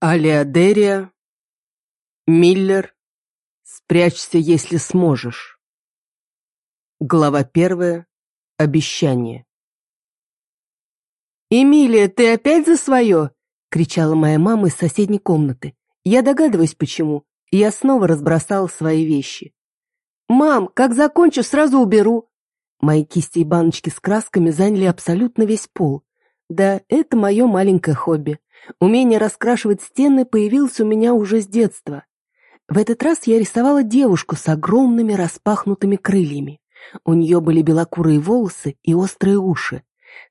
Алиадерия, Миллер, спрячься, если сможешь. Глава первая. Обещание. «Эмилия, ты опять за свое?» — кричала моя мама из соседней комнаты. Я догадываюсь, почему. Я снова разбросала свои вещи. «Мам, как закончу, сразу уберу!» Мои кисти и баночки с красками заняли абсолютно весь пол. Да, это мое маленькое хобби. Умение раскрашивать стены появилось у меня уже с детства. В этот раз я рисовала девушку с огромными распахнутыми крыльями. У нее были белокурые волосы и острые уши.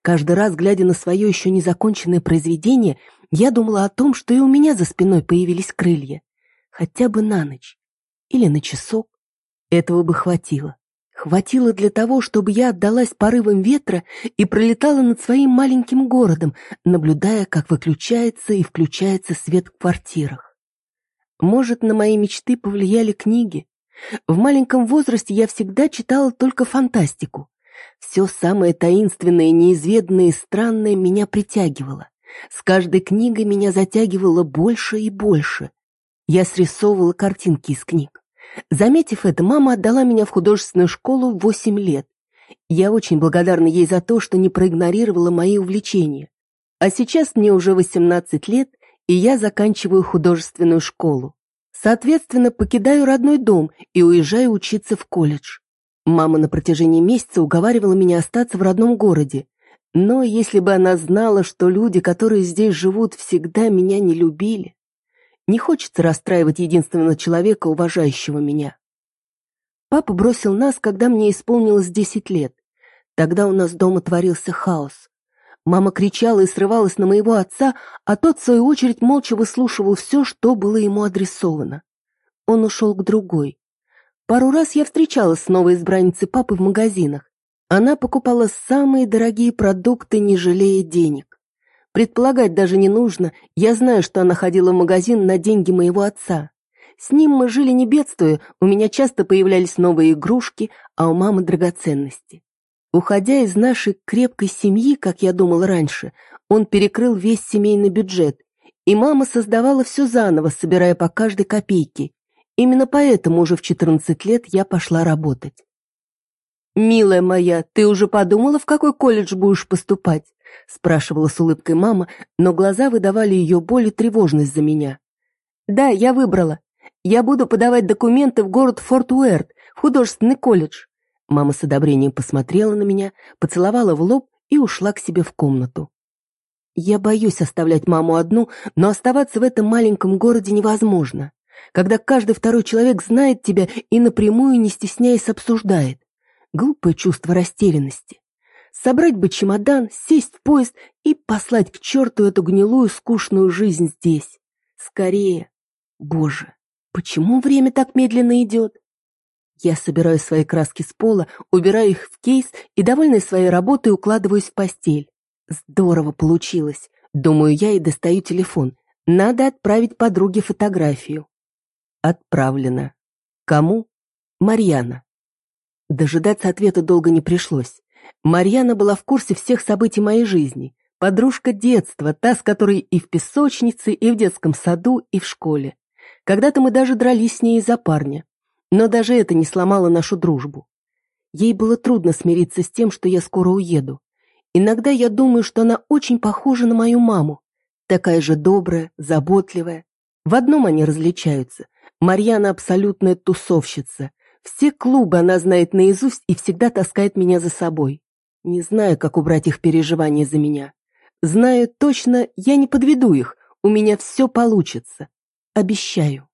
Каждый раз, глядя на свое еще незаконченное произведение, я думала о том, что и у меня за спиной появились крылья. Хотя бы на ночь. Или на часок. Этого бы хватило. Хватило для того, чтобы я отдалась порывам ветра и пролетала над своим маленьким городом, наблюдая, как выключается и включается свет в квартирах. Может, на мои мечты повлияли книги? В маленьком возрасте я всегда читала только фантастику. Все самое таинственное, неизведанное и странное меня притягивало. С каждой книгой меня затягивало больше и больше. Я срисовывала картинки из книг. Заметив это, мама отдала меня в художественную школу в 8 лет. Я очень благодарна ей за то, что не проигнорировала мои увлечения. А сейчас мне уже 18 лет, и я заканчиваю художественную школу. Соответственно, покидаю родной дом и уезжаю учиться в колледж. Мама на протяжении месяца уговаривала меня остаться в родном городе. Но если бы она знала, что люди, которые здесь живут, всегда меня не любили... Не хочется расстраивать единственного человека, уважающего меня. Папа бросил нас, когда мне исполнилось десять лет. Тогда у нас дома творился хаос. Мама кричала и срывалась на моего отца, а тот, в свою очередь, молча выслушивал все, что было ему адресовано. Он ушел к другой. Пару раз я встречалась с новой избранницей папы в магазинах. Она покупала самые дорогие продукты, не жалея денег. Предполагать даже не нужно, я знаю, что она ходила в магазин на деньги моего отца. С ним мы жили не бедствуя, у меня часто появлялись новые игрушки, а у мамы драгоценности. Уходя из нашей крепкой семьи, как я думал раньше, он перекрыл весь семейный бюджет, и мама создавала все заново, собирая по каждой копейке. Именно поэтому уже в 14 лет я пошла работать. «Милая моя, ты уже подумала, в какой колледж будешь поступать?» спрашивала с улыбкой мама, но глаза выдавали ее боль и тревожность за меня. «Да, я выбрала. Я буду подавать документы в город Форт Уэрт, в художественный колледж». Мама с одобрением посмотрела на меня, поцеловала в лоб и ушла к себе в комнату. Я боюсь оставлять маму одну, но оставаться в этом маленьком городе невозможно, когда каждый второй человек знает тебя и напрямую, не стесняясь, обсуждает. Глупое чувство растерянности. Собрать бы чемодан, сесть в поезд и послать к черту эту гнилую, скучную жизнь здесь. Скорее. Боже, почему время так медленно идет? Я собираю свои краски с пола, убираю их в кейс и, довольная своей работой, укладываюсь в постель. Здорово получилось. Думаю я и достаю телефон. Надо отправить подруге фотографию. Отправлено. Кому? Марьяна. Дожидаться ответа долго не пришлось. Марьяна была в курсе всех событий моей жизни. Подружка детства, та, с которой и в песочнице, и в детском саду, и в школе. Когда-то мы даже дрались с ней из-за парня. Но даже это не сломало нашу дружбу. Ей было трудно смириться с тем, что я скоро уеду. Иногда я думаю, что она очень похожа на мою маму. Такая же добрая, заботливая. В одном они различаются. Марьяна абсолютная тусовщица. Все клубы она знает наизусть и всегда таскает меня за собой. Не знаю, как убрать их переживания за меня. Знаю точно, я не подведу их, у меня все получится. Обещаю.